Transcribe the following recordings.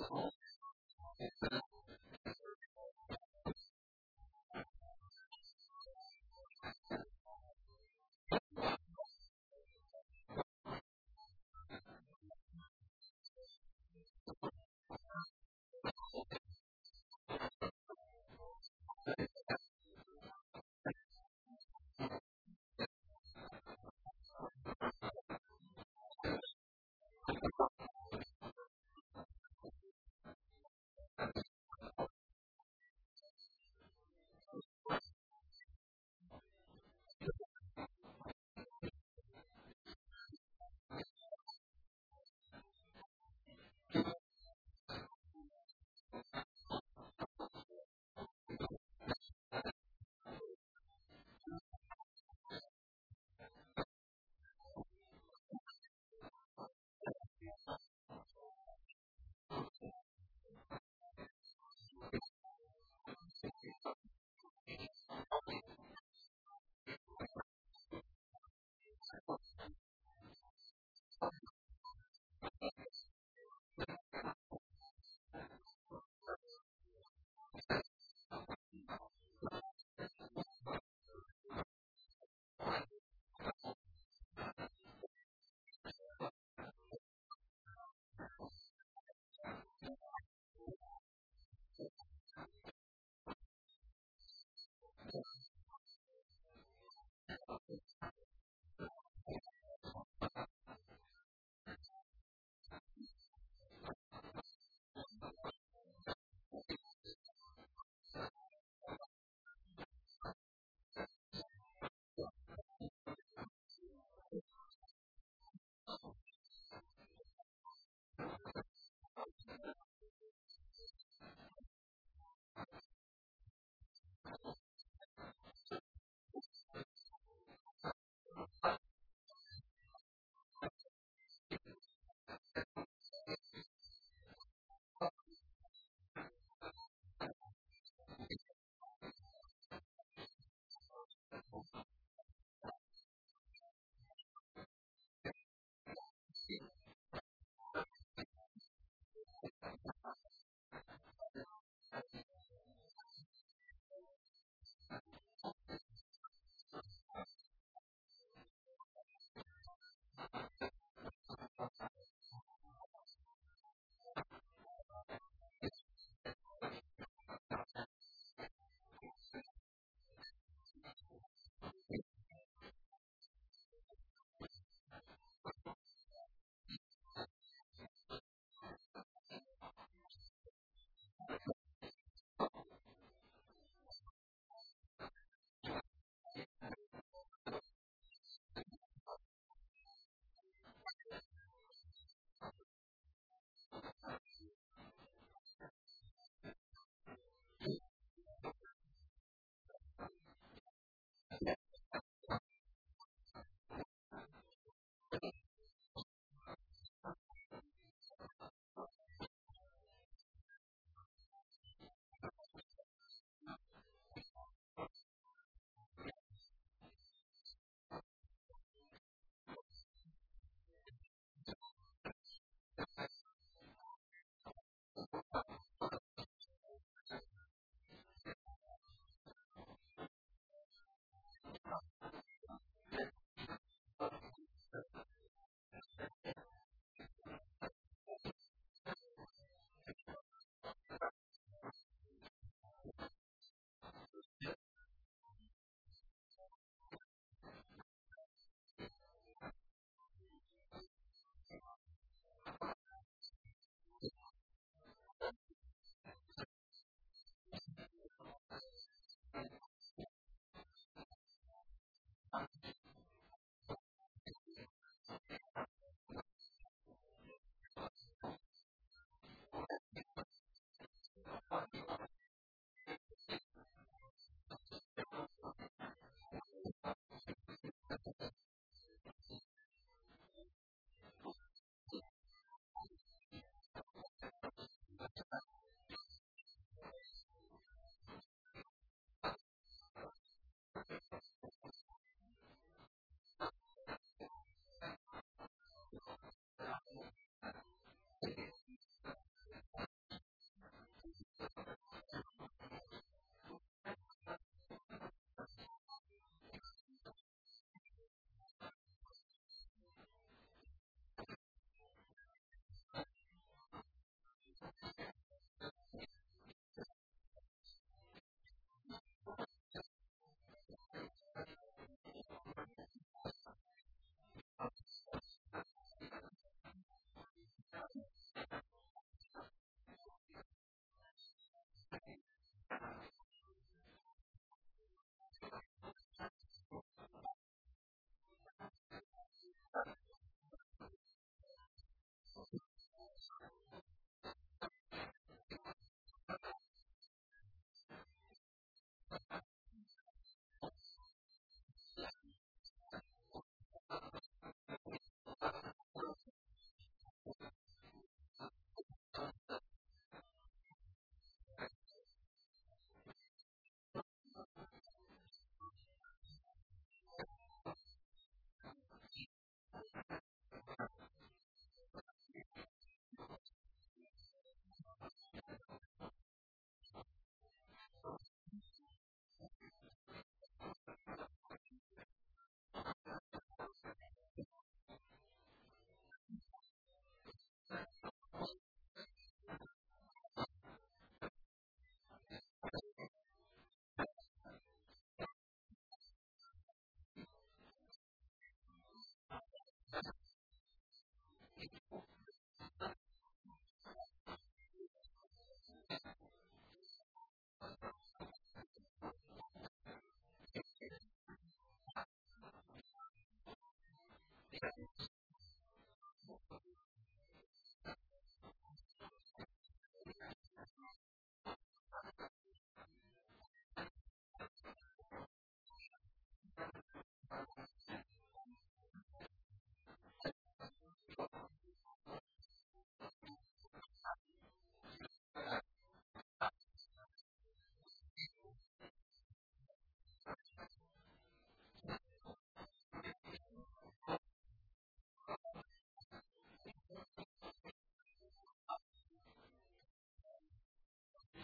Oh.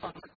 on